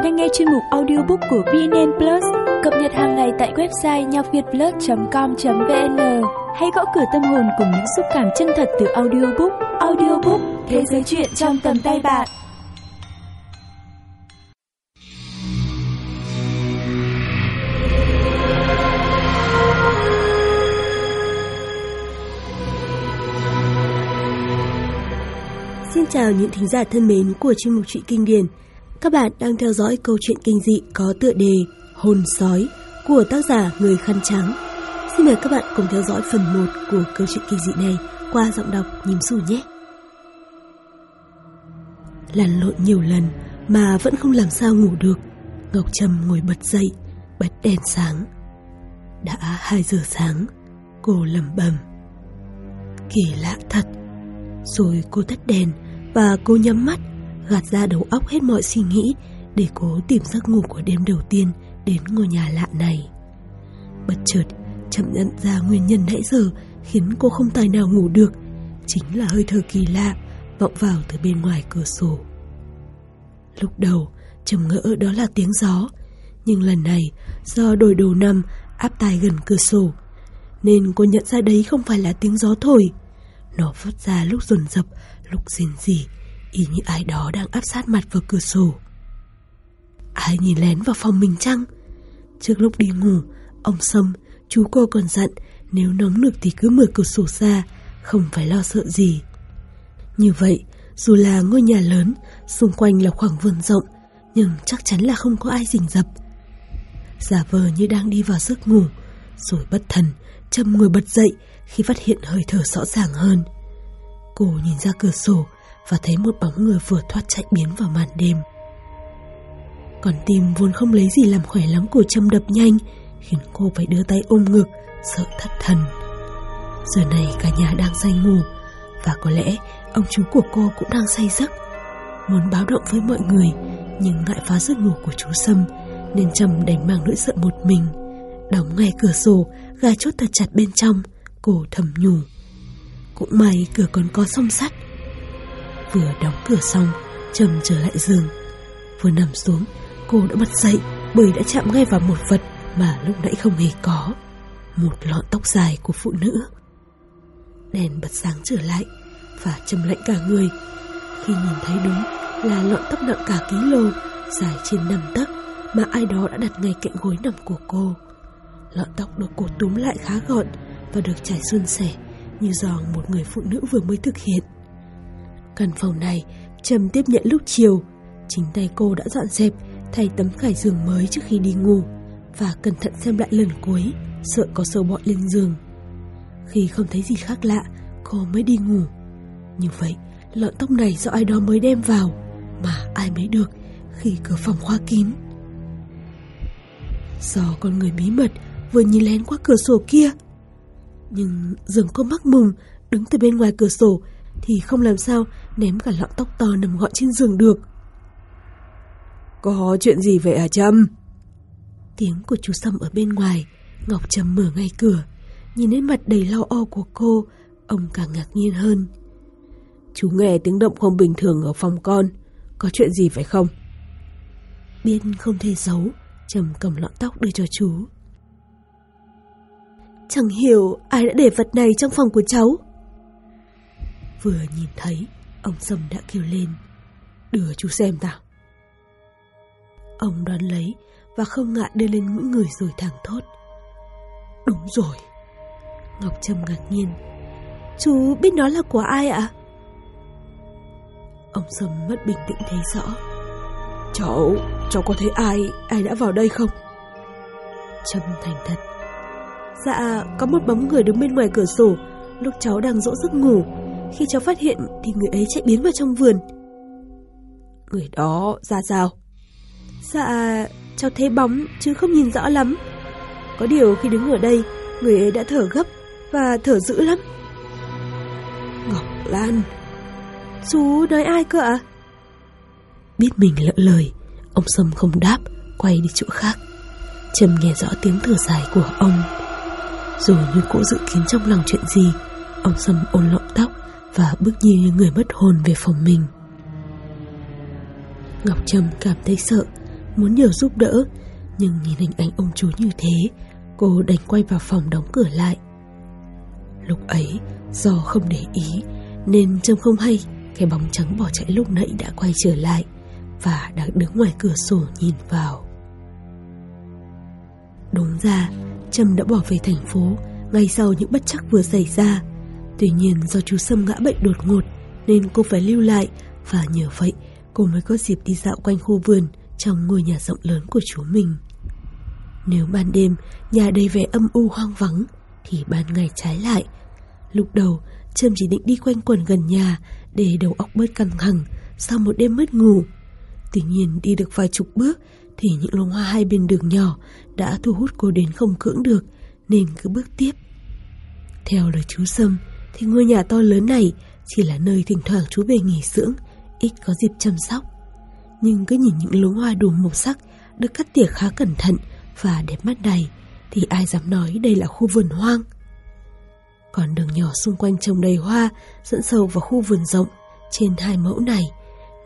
bạn đang nghe chuyên mục audiobook của VNN Plus, cập nhật hàng ngày tại website nhocvietplus.com.vn. Hãy gõ cửa tâm hồn cùng những xúc cảm chân thật từ audiobook. Audiobook, thế giới chuyện trong tầm tay bạn. Xin chào những thính giả thân mến của chuyên mục truyện kinh điển. Các bạn đang theo dõi câu chuyện kinh dị có tựa đề Hồn sói của tác giả Người Khăn Trắng. Xin mời các bạn cùng theo dõi phần 1 của câu chuyện kinh dị này qua giọng đọc nhím xù nhé. Lăn lộn nhiều lần mà vẫn không làm sao ngủ được. Ngọc Trâm ngồi bật dậy, bật đèn sáng. Đã 2 giờ sáng, cô lẩm bẩm. Kỳ lạ thật. Rồi cô tắt đèn và cô nhắm mắt, gạt ra đầu óc hết mọi suy nghĩ để cố tìm giấc ngủ của đêm đầu tiên đến ngôi nhà lạ này. Bất chợt, chậm nhận ra nguyên nhân nãy giờ khiến cô không tài nào ngủ được, chính là hơi thở kỳ lạ vọng vào từ bên ngoài cửa sổ. Lúc đầu, trầm ngỡ đó là tiếng gió, nhưng lần này do đổi đầu năm áp tai gần cửa sổ, nên cô nhận ra đấy không phải là tiếng gió thổi. Nó phát ra lúc dồn dập, lúc rên rỉ, y như ai đó đang áp sát mặt vào cửa sổ. Ai nhìn lén vào phòng mình chăng? Trước lúc đi ngủ, ông Sâm, chú cô còn dặn nếu nóng nực thì cứ mở cửa sổ ra, không phải lo sợ gì. Như vậy, dù là ngôi nhà lớn, xung quanh là khoảng vườn rộng, nhưng chắc chắn là không có ai rình rập. Giả vờ như đang đi vào giấc ngủ, rồi bất thần, Châm ngồi bật dậy khi phát hiện hơi thở rõ ràng hơn. Cô nhìn ra cửa sổ và thấy một bóng người vừa thoát chạy biến vào màn đêm. Còn tim vốn không lấy gì làm khỏe lắm của châm đập nhanh, khiến cô phải đưa tay ôm ngực, sợ thất thần. Giờ này cả nhà đang say ngủ, và có lẽ ông chú của cô cũng đang say giấc. Muốn báo động với mọi người, nhưng ngại phá giấc ngủ của chú Sâm, nên trầm đành mang nỗi sợ một mình. Đóng ngay cửa sổ, gà chốt thật chặt bên trong, cô thầm nhủ. Cũng may cửa còn có song sắt. Vừa đóng cửa xong, trầm trở lại giường. Vừa nằm xuống, cô đã bật dậy bởi đã chạm ngay vào một vật mà lúc nãy không hề có. Một lọn tóc dài của phụ nữ. Đèn bật sáng trở lại và trầm lạnh cả người khi nhìn thấy đúng là lọn tóc nặng cả ký lô dài trên năm tấc mà ai đó đã đặt ngay cạnh gối nằm của cô. Lọn tóc được cô túm lại khá gọn và được trải suôn sẻ như do một người phụ nữ vừa mới thực hiện. Căn phòng này Trầm tiếp nhận lúc chiều, chính tay cô đã dọn dẹp thay tấm khải giường mới trước khi đi ngủ và cẩn thận xem lại lần cuối, sợ có sâu bọ lên giường. Khi không thấy gì khác lạ, cô mới đi ngủ. Như vậy, lọn tóc này do ai đó mới đem vào, mà ai mới được khi cửa phòng khóa kín. Do con người bí mật vừa nhìn lén qua cửa sổ kia. Nhưng giường cô mắc mùng, đứng từ bên ngoài cửa sổ thì không làm sao ném cả lọn tóc to nằm gọn trên giường được. Có chuyện gì vậy à Trâm? Tiếng của chú Sâm ở bên ngoài, Ngọc Trâm mở ngay cửa, nhìn đến mặt đầy lo âu của cô, ông càng ngạc nhiên hơn. Chú nghe tiếng động không bình thường ở phòng con, có chuyện gì phải không? Biết không thể giấu, Trầm cầm lọn tóc đưa cho chú. Chẳng hiểu ai đã để vật này trong phòng của cháu. Vừa nhìn thấy, ông Sâm đã kêu lên. Đưa chú xem nào. Ông đoán lấy và không ngại đưa lên mũi người rồi thẳng thốt. Đúng rồi. Ngọc Trâm ngạc nhiên. Chú biết nó là của ai ạ? Ông Sâm mất bình tĩnh thấy rõ. Cháu, cháu có thấy ai, ai đã vào đây không? Trâm thành thật. Dạ, có một bóng người đứng bên ngoài cửa sổ, lúc cháu đang dỗ giấc ngủ. Khi cháu phát hiện thì người ấy chạy biến vào trong vườn. Người đó ra sao? Dạ, cháu thấy bóng chứ không nhìn rõ lắm. Có điều khi đứng ở đây, người ấy đã thở gấp và thở dữ lắm. Ngọc Lan Chú nói ai cơ ạ? Biết mình lỡ lời, ông Sâm không đáp, quay đi chỗ khác. Trầm nghe rõ tiếng thở dài của ông. Rồi như cỗ dự kiến trong lòng chuyện gì, ông Sâm ôn lọng tóc và bước như người mất hồn về phòng mình. Ngọc Trâm cảm thấy sợ, muốn nhờ giúp đỡ, nhưng nhìn hình ảnh ông chú như thế, cô đành quay vào phòng đóng cửa lại. Lúc ấy, do không để ý, nên Trâm không hay cái bóng trắng bỏ chạy lúc nãy đã quay trở lại và đang đứng ngoài cửa sổ nhìn vào. Đúng ra, Trâm đã bỏ về thành phố ngay sau những bất chắc vừa xảy ra. Tuy nhiên do chú Sâm ngã bệnh đột ngột, nên cô phải lưu lại và nhờ vậy, cô mới có dịp đi dạo quanh khu vườn trong ngôi nhà rộng lớn của chú mình. Nếu ban đêm nhà đầy vẻ âm u hoang vắng, thì ban ngày trái lại. Lúc đầu, Trâm chỉ định đi quanh quần gần nhà để đầu óc bớt căng thẳng sau một đêm mất ngủ. Tuy nhiên đi được vài chục bước thì những lông hoa hai bên đường nhỏ đã thu hút cô đến không cưỡng được, nên cứ bước tiếp. Theo lời chú Sâm thì ngôi nhà to lớn này chỉ là nơi thỉnh thoảng chú về nghỉ dưỡng, ít có dịp chăm sóc. Nhưng cứ nhìn những luống hoa đủ màu sắc được cắt tỉa khá cẩn thận và đẹp mắt này thì ai dám nói đây là khu vườn hoang. Còn đường nhỏ xung quanh trồng đầy hoa dẫn sâu vào khu vườn rộng trên hai mẫu này.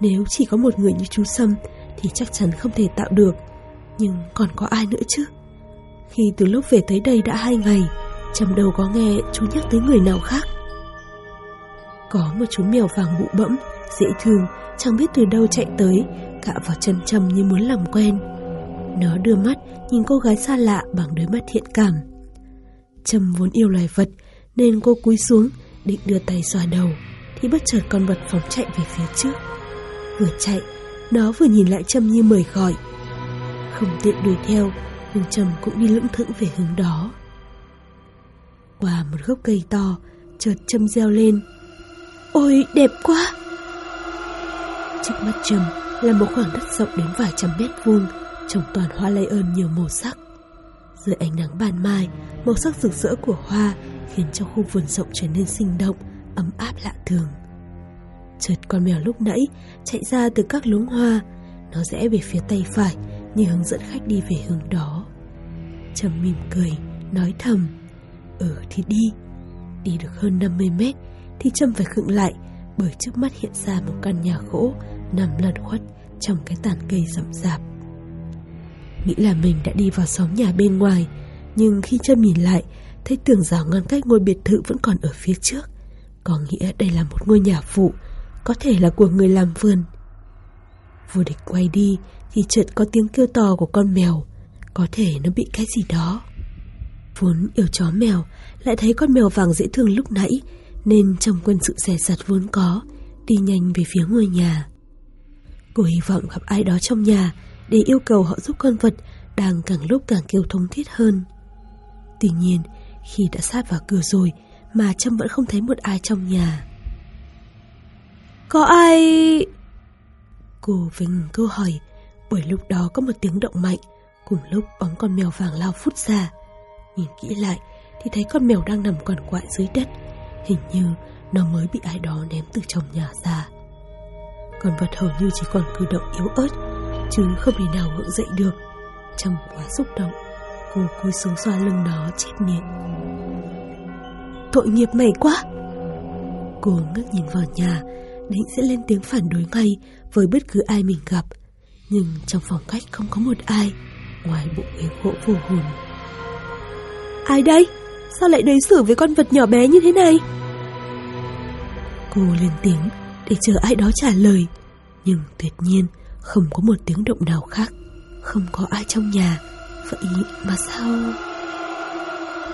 Nếu chỉ có một người như chú Sâm thì chắc chắn không thể tạo được. Nhưng còn có ai nữa chứ? Khi từ lúc về tới đây đã hai ngày, Trầm đầu có nghe chú nhắc tới người nào khác. Có một chú mèo vàng bụ bẫm, dễ thương, chẳng biết từ đâu chạy tới, cạ vào chân Trầm như muốn làm quen. Nó đưa mắt nhìn cô gái xa lạ bằng đôi mắt thiện cảm. Trầm vốn yêu loài vật nên cô cúi xuống định đưa tay xoa đầu thì bất chợt con vật phóng chạy về phía trước. Vừa chạy, nó vừa nhìn lại Trầm như mời gọi. Không tiện đuổi theo, nhưng Trầm cũng đi lững thững về hướng đó. Qua một gốc cây to, chợt Trâm reo lên. Ôi, đẹp quá! Trước mắt Trâm là một khoảng đất rộng đến vài trăm mét vuông, trồng toàn hoa lây ơn nhiều màu sắc. Dưới ánh nắng ban mai, màu sắc rực rỡ của hoa khiến cho khu vườn rộng trở nên sinh động, ấm áp lạ thường. Chợt con mèo lúc nãy chạy ra từ các luống hoa, nó rẽ về phía tay phải như hướng dẫn khách đi về hướng đó. Trầm mỉm cười, nói thầm, ừ thì đi. Đi được hơn 50 mét thì Trâm phải khựng lại bởi trước mắt hiện ra một căn nhà gỗ nằm lẩn khuất trong cái tàn cây rậm rạp. Nghĩ là mình đã đi vào xóm nhà bên ngoài, nhưng khi Trâm nhìn lại thấy tường rào ngăn cách ngôi biệt thự vẫn còn ở phía trước. Có nghĩa đây là một ngôi nhà phụ, có thể là của người làm vườn. Vô địch quay đi thì chợt có tiếng kêu to của con mèo, có thể nó bị cái gì đó. Vốn yêu chó mèo, lại thấy con mèo vàng dễ thương lúc nãy, nên trong quân sự rẻ rặt vốn có, đi nhanh về phía ngôi nhà. Cô hy vọng gặp ai đó trong nhà để yêu cầu họ giúp con vật đang càng lúc càng kêu thống thiết hơn. Tuy nhiên, khi đã sát vào cửa rồi mà Trâm vẫn không thấy một ai trong nhà. Có ai... Cô Vinh câu hỏi, bởi lúc đó có một tiếng động mạnh, cùng lúc bóng con mèo vàng lao phút ra. Nhìn kỹ lại thì thấy con mèo đang nằm quằn quại dưới đất, hình như nó mới bị ai đó ném từ trong nhà ra. Con vật hầu như chỉ còn cử động yếu ớt, chứ không thể nào gượng dậy được. Trầm quá xúc động, cô cúi xuống xoa lưng nó chết miệng. Tội nghiệp mày quá! Cô ngước nhìn vào nhà, định sẽ lên tiếng phản đối ngay với bất cứ ai mình gặp. Nhưng trong phòng khách không có một ai, ngoài bộ ghế gỗ vô hồn. Ai đây? Sao lại đối xử với con vật nhỏ bé như thế này? Cô lên tiếng để chờ ai đó trả lời, nhưng tuyệt nhiên không có một tiếng động nào khác, không có ai trong nhà. Vậy mà sao...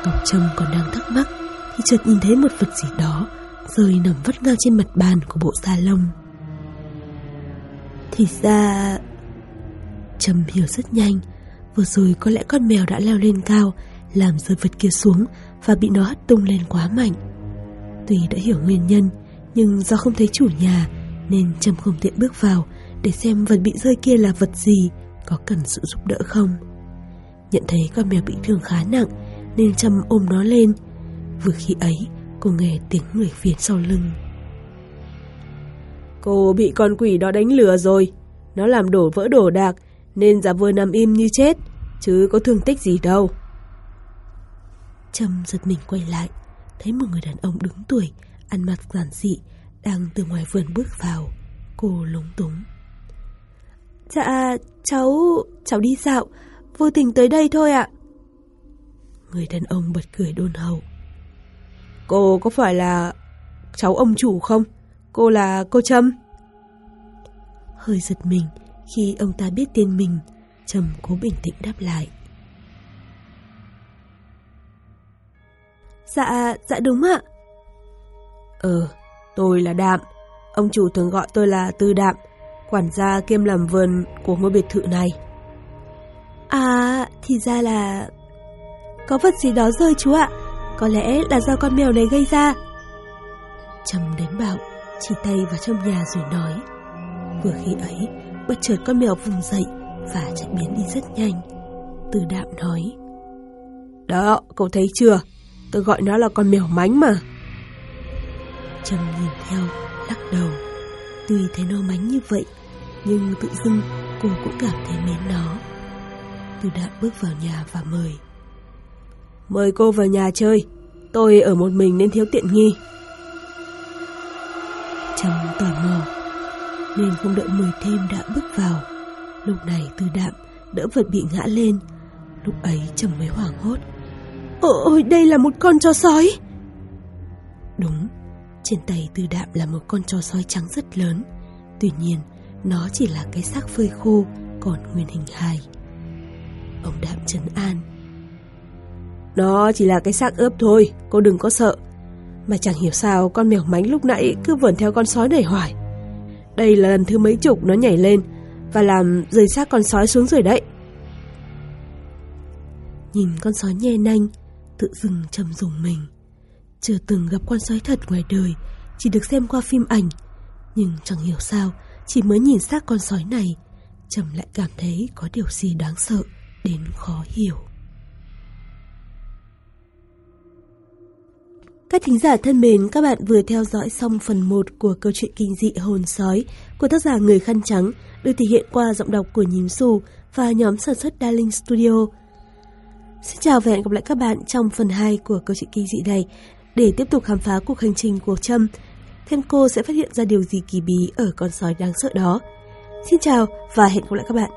Ngọc Trâm còn đang thắc mắc thì chợt nhìn thấy một vật gì đó rơi nằm vắt ngang trên mặt bàn của bộ sa lông. Thì ra... Trâm hiểu rất nhanh, vừa rồi có lẽ con mèo đã leo lên cao, làm rơi vật kia xuống và bị nó hất tung lên quá mạnh. Tuy đã hiểu nguyên nhân, nhưng do không thấy chủ nhà nên Trâm không tiện bước vào để xem vật bị rơi kia là vật gì, có cần sự giúp đỡ không. Nhận thấy con mèo bị thương khá nặng nên Trâm ôm nó lên. Vừa khi ấy, cô nghe tiếng người phía sau lưng. Cô bị con quỷ đó đánh lừa rồi. Nó làm đổ vỡ đổ đạc nên giả vờ nằm im như chết, chứ có thương tích gì đâu. Trâm giật mình quay lại, thấy một người đàn ông đứng tuổi, ăn mặc giản dị, đang từ ngoài vườn bước vào. Cô lúng túng. Dạ, cháu... cháu đi dạo, vô tình tới đây thôi ạ. Người đàn ông bật cười đôn hậu. Cô có phải là cháu ông chủ không? Cô là cô Trâm? Hơi giật mình khi ông ta biết tên mình, Trâm cố bình tĩnh đáp lại. Dạ, dạ đúng ạ. Ờ, tôi là Đạm. Ông chủ thường gọi tôi là Tư Đạm, quản gia kiêm làm vườn của ngôi biệt thự này. À, thì ra là... Có vật gì đó rơi chú ạ. Có lẽ là do con mèo này gây ra. Trầm đến bạo, chỉ tay vào trong nhà rồi nói. Vừa khi ấy, bất chợt con mèo vùng dậy và chạy biến đi rất nhanh. Từ đạm nói. Đó, cậu thấy chưa? Tôi gọi nó là con mèo mánh mà. Trầm nhìn theo, lắc đầu. Tuy thấy nó mánh như vậy, nhưng tự dưng cô cũng cảm thấy mến nó. Tôi đạm bước vào nhà và mời. Mời cô vào nhà chơi. Tôi ở một mình nên thiếu tiện nghi. Trầm tò mò, nên không đợi mời thêm đã bước vào. Lúc này tư đạm đỡ vật bị ngã lên. Lúc ấy Trầm mới hoảng hốt. Ôi, đây là một con chó sói. Đúng, trên tay tư đạm là một con chó sói trắng rất lớn. Tuy nhiên, nó chỉ là cái xác phơi khô, còn nguyên hình hài. Ông đạm trấn an. Nó chỉ là cái xác ướp thôi, cô đừng có sợ. Mà chẳng hiểu sao con mèo mánh lúc nãy cứ vườn theo con sói đẩy hoài. Đây là lần thứ mấy chục nó nhảy lên và làm rơi xác con sói xuống rồi đấy. Nhìn con sói nhe nanh, tự dưng trầm dùng mình. Chưa từng gặp con sói thật ngoài đời, chỉ được xem qua phim ảnh. Nhưng chẳng hiểu sao, chỉ mới nhìn xác con sói này, Trầm lại cảm thấy có điều gì đáng sợ đến khó hiểu. Các thính giả thân mến, các bạn vừa theo dõi xong phần 1 của câu chuyện kinh dị hồn sói của tác giả Người Khăn Trắng được thể hiện qua giọng đọc của Nhím Xù và nhóm sản xuất Darling Studio. Xin chào và hẹn gặp lại các bạn trong phần 2 của câu chuyện kỳ dị này để tiếp tục khám phá cuộc hành trình của Trâm. Thêm cô sẽ phát hiện ra điều gì kỳ bí ở con sói đáng sợ đó. Xin chào và hẹn gặp lại các bạn.